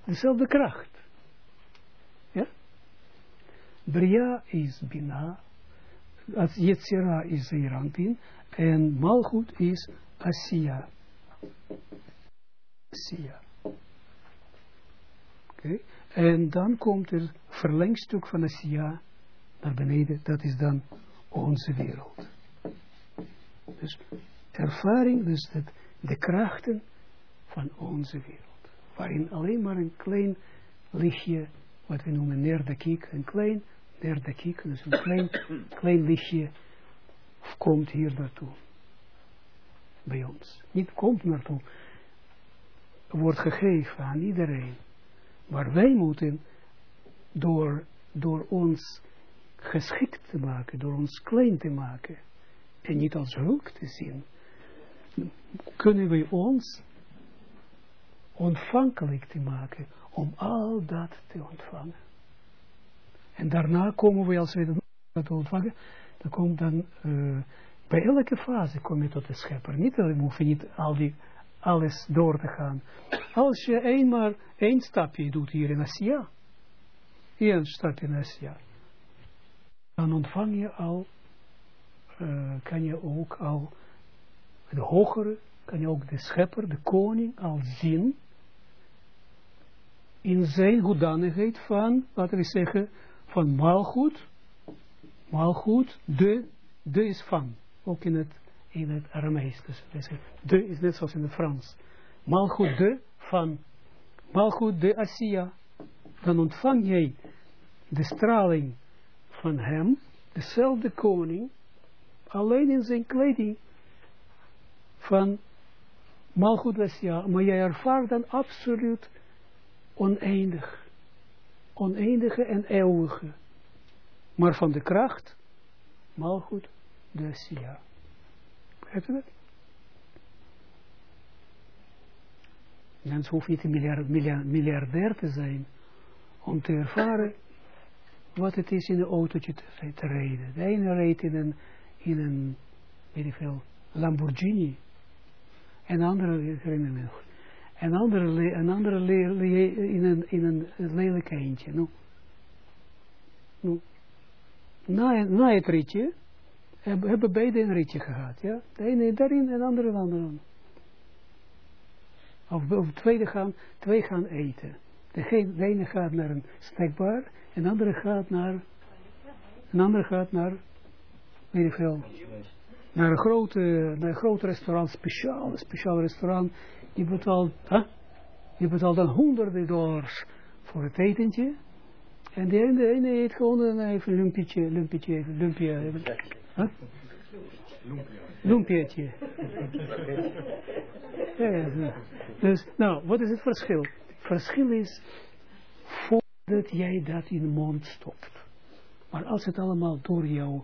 Dezelfde kracht. Ja? Bria is Bina. Als Yetzira is Zeerampin. En Malchut is Asiya. Asiya. Oké. En dan komt er verlengstuk van Asiya naar beneden. Dat is dan onze wereld. Dus ervaring, dus het, de krachten van onze wereld. Waarin alleen maar een klein lichtje, wat we noemen nerdakik, een klein nerdakik, dus een klein, klein lichtje komt hier naartoe. Bij ons. Niet komt naartoe. Wordt gegeven aan iedereen. Maar wij moeten door, door ons geschikt te maken, door ons klein te maken, en niet als hulp te zien, kunnen we ons ontvankelijk te maken om al dat te ontvangen. En daarna komen we, als we dat ontvangen, dan komt dan, uh, bij elke fase kom je tot de schepper. Niet, we hoeven niet al die, alles door te gaan. Als je eenmaal één stapje doet hier in Asia, één stapje in Asia, dan ontvang je al uh, kan je ook al de hogere, kan je ook de schepper, de koning al zien in zijn hoedanigheid van, laten we zeggen, van maalgoed, maalgoed, de, de is van, ook in het, in het Aramees, dus de is net zoals in het Frans, maalgoed de van, maalgoed de Asia, dan ontvang jij de straling van hem, dezelfde koning, alleen in zijn kleding van Malchut ja, maar jij ervaart dan absoluut oneindig. Oneindige en eeuwige. Maar van de kracht, Malchut Vesja. Begrijpt u dat? Mensen hoeven niet een miljardair te zijn om te ervaren wat het is in een autootje te, te rijden. De ene rijdt in een in een, weet ik veel, Lamborghini. En andere, ik. En andere, een andere in, een, in een lelijk eentje. Nou, nou, na, na het ritje, hebben, hebben beide een ritje gehad. Ja? De ene daarin en de andere in. Of, of gaan, twee gaan eten. De, ene gaat naar een snackbar en de andere gaat naar, een andere gaat naar weet ik naar een grote, naar een groot restaurant, speciaal, speciaal restaurant, je betaalt, huh? je betaalt dan honderden dollars voor het etentje, en de ene, de ene eet gewoon een even lumpietje, lumpietje, even lumpje, huh? Lumpietje. ja, ja, dus, nou, wat is het verschil? Het verschil is, voordat jij dat in de mond stopt. Maar als het allemaal door jou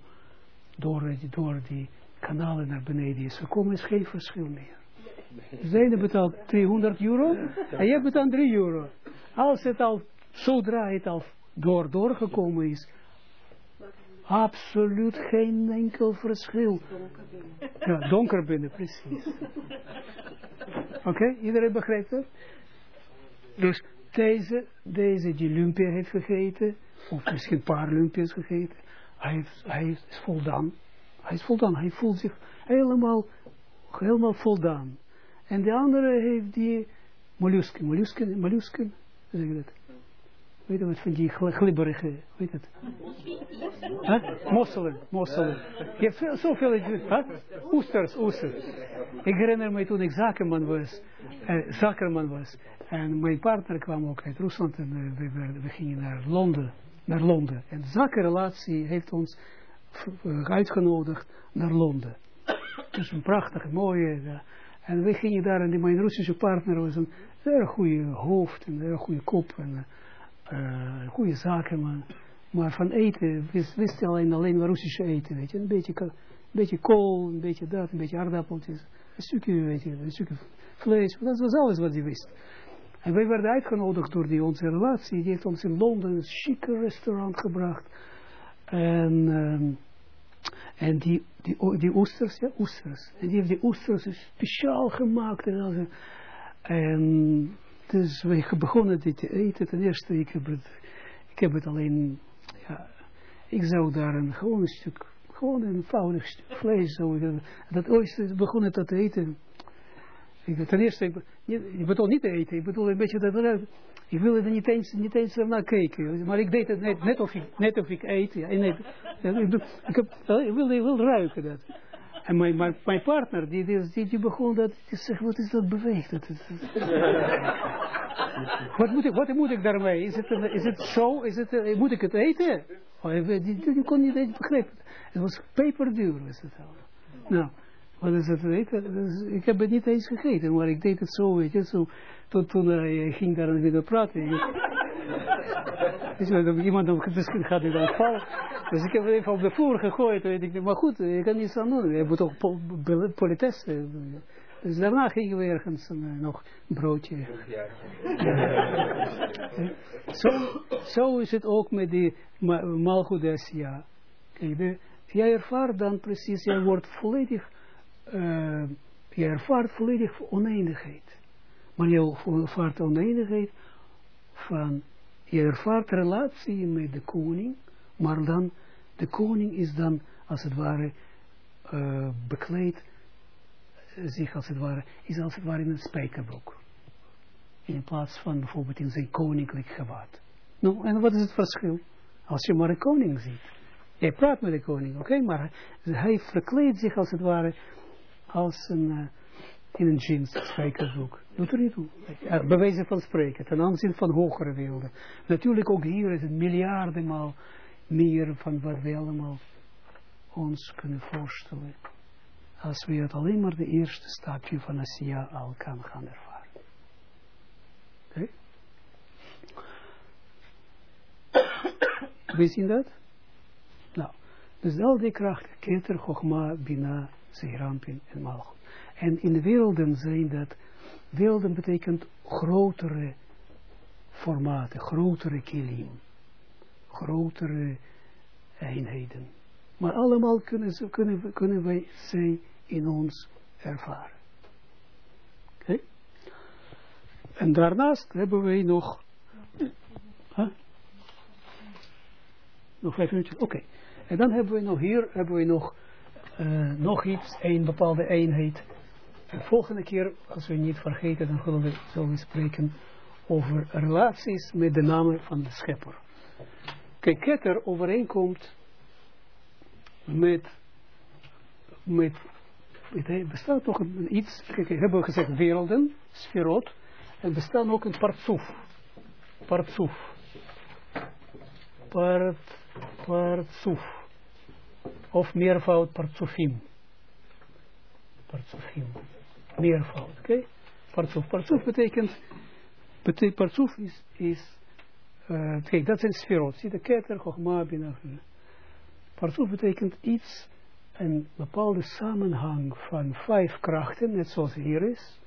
door, door die kanalen naar beneden is gekomen, is geen verschil meer. Zijde betaalt 300 euro en jij betaalt 3 euro. Als het al, zodra het al door doorgekomen is, absoluut geen enkel verschil. Ja, donker binnen, precies. Oké, iedereen begrijpt het? Dus deze, deze die lumpia heeft gegeten, of misschien een paar lumpia's gegeten, hij, hij is voldaan. Hij is voldaan. Hij voelt zich helemaal, helemaal voldaan. En de andere heeft die mollusken, mollusken, mollusken, zeg je dat? Weet je wat van die gl- glibberige, weet het? Huh? Mosselen, mosselen. Je hebt veel, zoveel, huh? oesters, oesters. Ik herinner me toen ik zakenman was, eh, zakenman was. En mijn partner kwam ook uit Rusland en eh, we, gingen naar Londen. Naar Londen. En zakenrelatie heeft ons eh, uitgenodigd naar Londen. Dus een prachtige, mooie. En we gingen daar en mijn Russische partner was een erg goede hoofd en een erg goede kop en eh, een goede zakenman. Maar van eten wist, wist hij alleen, alleen maar Russische eten, weet je. Een beetje, een beetje kool, een beetje dat, een beetje aardappeltjes. Een stukje, weet je, een stukje vlees. Dat was alles wat hij wist. En wij werden uitgenodigd door die, onze relatie. Die heeft ons in Londen een chique restaurant gebracht. En, ehm, en die, die, die oesters, ja, oesters. En die heeft die oesters speciaal gemaakt. En, al zo. en dus wij begonnen dit te eten. Ten eerste, ik heb het, ik heb het alleen, ja, ik zou daar een gewoon stuk, gewoon een eenvoudig stuk vlees. Zo, dat ooit begon het te eten. Ik, ten eerste, ik, ik bedoel niet eten, ik bedoel een beetje dat, dat- ik wilde er niet eens, niet eens naar kijken, maar ik deed het net, net, of, ik, net of ik eet, ja, ik, heb, ik, wilde, ik wilde ruiken dat. En mijn, mijn, mijn partner, die, die, die, begon dat, die zegt, wat is dat beweegt? Dat wat, moet ik, wat moet ik daarmee? Is het, is het zo? Is het, eh, moet ik het eten? Oh, ik die, die kon niet eens begrijpen. Het was peperduur, was het al. Nou, wat is het? Dus ik heb het niet eens gegeten, maar ik deed het zo, weet je, zo. Tot toen hij ging daar weer praten. Dus uh, iemand op- misschien gaat vallen. Dus ik heb het even op de vloer gegooid. Weet ik. Maar goed, je kan niets aan doen. Je moet ook po po- politesse. doen. Dus daarna gingen we ergens een, eh, nog een broodje. Zo, zo is het ook met die ma- Malchut ja. Kijk, de, jij ervaart dan precies, jij wordt volledig, uh, jij ervaart volledig oneindigheid. Maar je ervaart oneindigheid van, je ervaart relatie met de koning, maar dan, de koning is dan, als het ware, uh, bekleed, eh, zich als het ware, is als het ware in een spijkerbroek. In plaats van bijvoorbeeld in zijn koninklijk gewaad. Nou, en wat is het verschil? Als je maar een koning ziet. Jij praat met de koning, oké, maar hij verkleedt zich als het ware als een, uh, in een jeans, spijkerbroek. Doet er niet toe. Ja, bij wijze van spreken, ten aanzien van hogere werelden. Natuurlijk ook hier is het miljardenmaal meer van wat we allemaal ons kunnen voorstellen. Als we het alleen maar de eerste stapje van Asia al kan gaan ervaren. Oké? We zien dat? Nou, dus al die krachten, Keter, Chogma, Bina, Zeerampin en Malchut. En in de werelden zijn dat, werelden betekent grotere formaten, grotere kilim, grotere eenheden. Maar allemaal kunnen, kunnen, kunnen wij zij in ons ervaren. Oké? En daarnaast hebben wij nog, huh? nog vijf minuutjes, oké. En dan hebben we nog hier, hebben we nog, uh, nog iets, een bepaalde eenheid. De volgende keer, als we niet vergeten, dan zullen we, zullen spreken over relaties met de namen van de schepper. Kijk, Keter overeenkomt met, met, het bestaat nog een, iets, kijk, hebben we gezegd werelden, sferot, en bestaat ook een partsoef, partsoef, part, partsoef, of meervoud partsoefim, partsoefim, meervoud, oké, okay? partsoef, partsoef betekent, betekent partsoef is, is uh, kijk, dat zijn sferot, zie de keter, chogma, binach, Partsoef betekent iets, een bepaalde samenhang van vijf krachten, net zoals hier is,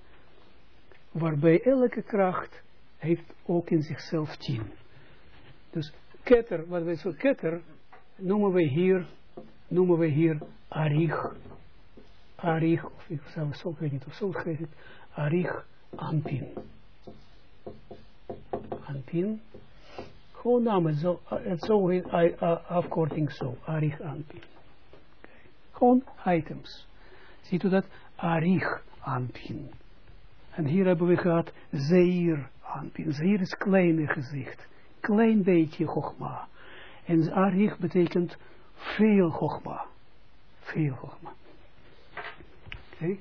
waarbij elke kracht heeft ook in zichzelf tien. Dus ketter, wat wij zo ketter, noemen wij hier, noemen wij hier arich, arich, of ik zou zo, ik weet niet of zo schrijf ik, arich ampin. Ampin, gewoon namen, zo, het zo heet afkorting zo, Arich. Okay. Gewoon items. Ziet u dat? Arich Anpin. En hier hebben we gehad zeer aanpin. Zeer is kleine gezicht. Klein beetje Chogma. En Arich betekent veel Chogma. Veel Chogma. Oké.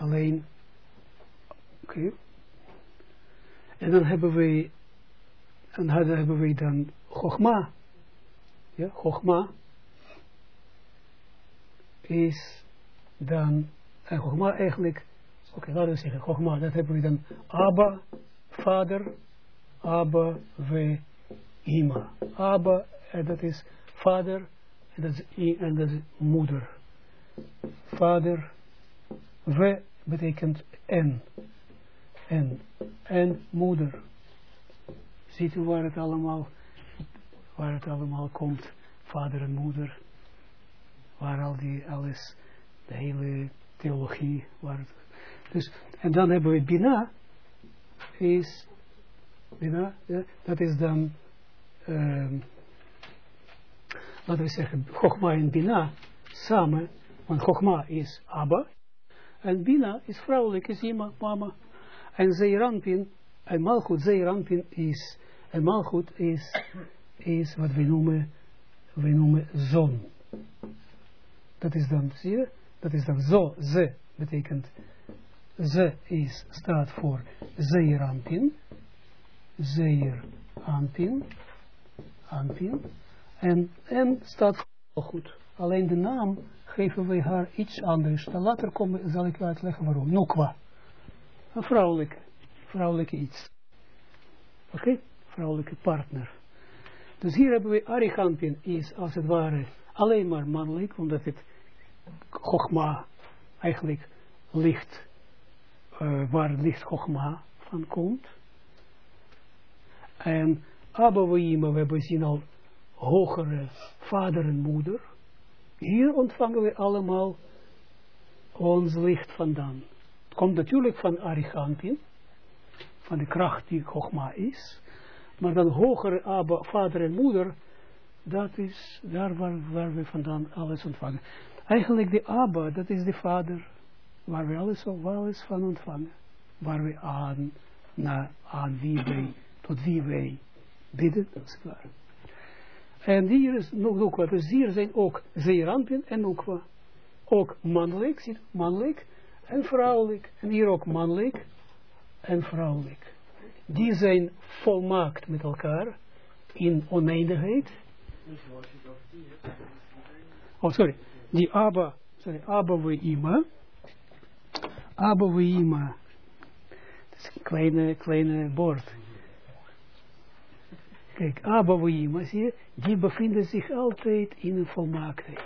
Alleen. Oké. En dan hebben we. En dan hebben we dan Chogma. Ja, Chogma. Is dan. En Chogma eigenlijk. Oké, laten we zeggen. Chogma, dat hebben we dan. Abba, vader. Abba, we, Ima. Abba, en dat is vader. En dat is, moeder. Vader. We betekent en. En. En moeder. Ziet u waar het allemaal, waar het allemaal komt. Vader en moeder. Waar al die, alles, de hele theologie. Waar het, dus, en dan hebben we Bina. Is, Bina, ja, dat is dan, um, laten we zeggen, Chogma en Bina samen. Want Chogma is Abba. En Bina is vrouwelijk, is mama. En Zeeranpin, en Malchut, Zeeranpin is, en Malchut is, is wat we noemen, we noemen zon. Dat is dan, zie je, dat is dan zo, ze, betekent, ze is, staat voor Zeeranpin, Zeeranpin, Anpin, en, en staat voor goed. Alleen de naam geven we haar iets anders. Dan later komen, zal ik uitleggen waarom. Nukwa. Een vrouwelijke, vrouwelijke iets. Oké? Vrouwelijke partner. Dus hier hebben we Arichampin is als het ware alleen maar mannelijk, omdat het Chogma eigenlijk licht, uh, waar het licht Chogma van komt. En Abouima, we hebben zien al hogere vader en moeder. Hier ontvangen we allemaal ons licht vandaan. Het komt natuurlijk van Arichampin, van de kracht die Chogma is. Maar dan hogere Abba, vader en moeder, dat is daar waar, waar we vandaan alles ontvangen. Eigenlijk de Abba, dat is de vader, waar we alles, van ontvangen. Waar we aan, naar, aan wie wij, tot wie wij bidden, dat is klaar. En hier is nog Nukwa. Dus hier zijn ook Zeerampin en Nukwa. Ook mannelijk, ziet mannelijk en vrouwelijk. En hier ook mannelijk en vrouwelijk. Die zijn volmaakt met elkaar in oneindigheid. Oh, sorry. Die Abba, sorry, Abba Weima. Abba Weima. Dat is een kleine, kleine bord. Kijk, Abba zie je, die bevinden zich altijd in een volmaaktheid.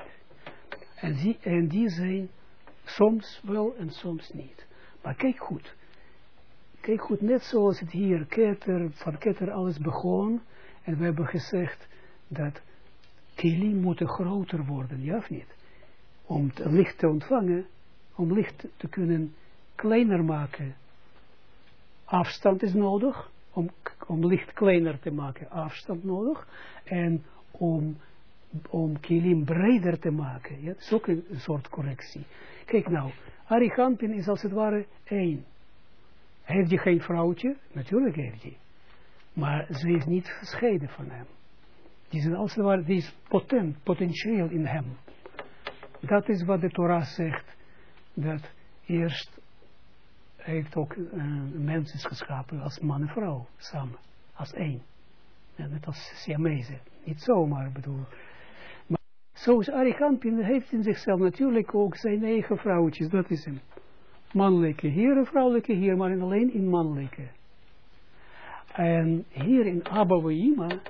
En die, en die zijn soms wel en soms niet. Maar kijk goed. Kijk goed, net zoals het hier Keter, van Keter alles begon. En we hebben gezegd dat kilim moeten groter worden, ja of niet? Om het licht te ontvangen, om licht te kunnen kleiner maken. Afstand is nodig om, om licht kleiner te maken, afstand nodig. En om, om kilim breder te maken. Ja, is ook een, soort correctie. Kijk nou, Arichampin is als het ware één. Heeft hij geen vrouwtje? Natuurlijk heeft hij. Maar ze is niet gescheiden van hem. Die is als het ware, die is potent, potentieel in hem. Dat is wat de Torah zegt. Dat eerst heeft ook uh, mensen geschapen als man en vrouw samen, als één. En net als Siamese, niet zomaar bedoel. Maar zoals Arichampin heeft in zichzelf natuurlijk ook zijn eigen vrouwtjes, dat is een mannelijke hier en vrouwelijke hier, maar alleen in mannelijke. En hier in Abouima,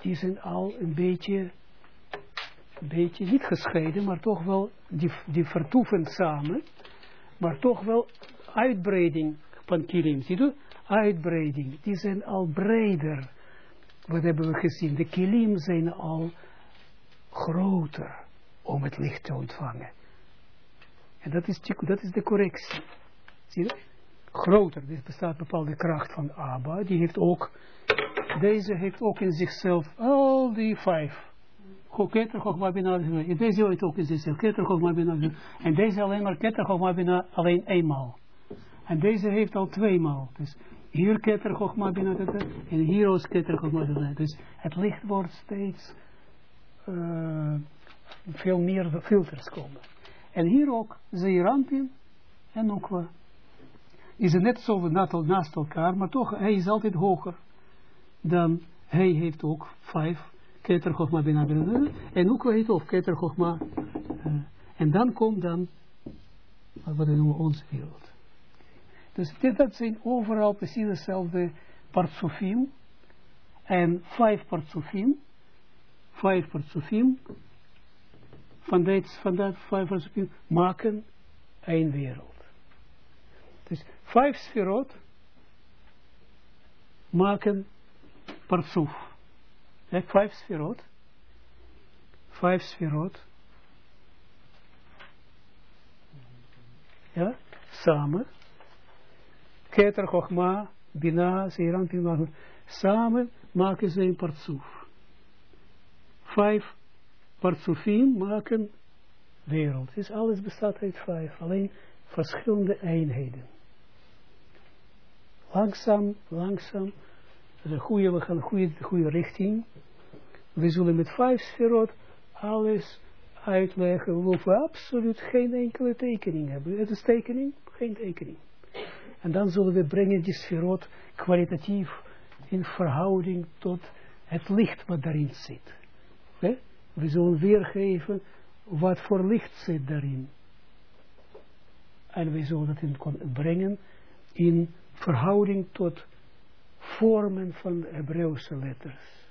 die zijn al een beetje, een beetje niet gescheiden, maar toch wel, die, die vertoeven samen, maar toch wel uitbreiding van kilim. Zie je? Uitbreiding. Die zijn al breder. Wat hebben we gezien? De kilim zijn al groter om het licht te ontvangen. En dat is, dat is de correctie. Zie je? Groter. Er bestaat bepaalde kracht van Abba. Die heeft ook, deze heeft ook in zichzelf al die vijf. Deze heeft ook in zichzelf. En deze alleen maar Keter Bina alleen eenmaal. En deze heeft al tweemaal. Dus hier ketter Bina en hier ook ketter Bina. Dus het licht wordt steeds uh, veel meer filters komen. En hier ook Zeerampin en Nukwa. Is het net zo naast elkaar, maar toch, hij is altijd hoger dan, hij heeft ook vijf Keter Bina. En Nukwa heeft ook Keter Chogma. Uh, en dan komt dan, wat we noemen, onze wereld. Dus dit, dat zijn overal precies dezelfde partsofim. En vijf partsofim. Vijf partsofim. Van, dit, van dat vijf partsofim maken één wereld. Dus vijf sferot maken partsof. Ja, vijf sferot. Vijf sferot. Ja, samen Keter, Chochma, Bina, Zeeran, Samen maken ze een partsoef. Vijf partsoefim maken wereld. Dus alles bestaat uit vijf. Alleen verschillende eenheden. Langzaam, langzaam. De goede, we gaan de goede, de goede richting. We zullen met vijf sferot alles uitleggen. We hoeven absoluut geen enkele tekening hebben. Het is tekening, geen tekening. En dan zullen we brengen die sferot kwalitatief in verhouding tot het licht wat daarin zit. We zullen weergeven wat voor licht zit daarin. En we zullen dat in brengen in verhouding tot vormen van Hebreeuwse letters.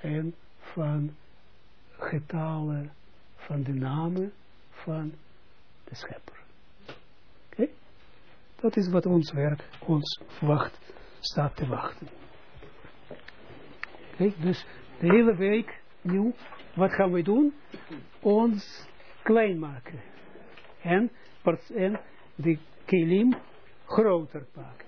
En van getalen van de namen van de schepper. Dat is wat ons werk ons wacht, staat te wachten. Kijk, dus de hele week nu, wat gaan we doen? Ons klein maken. En, en de kilim groter maken.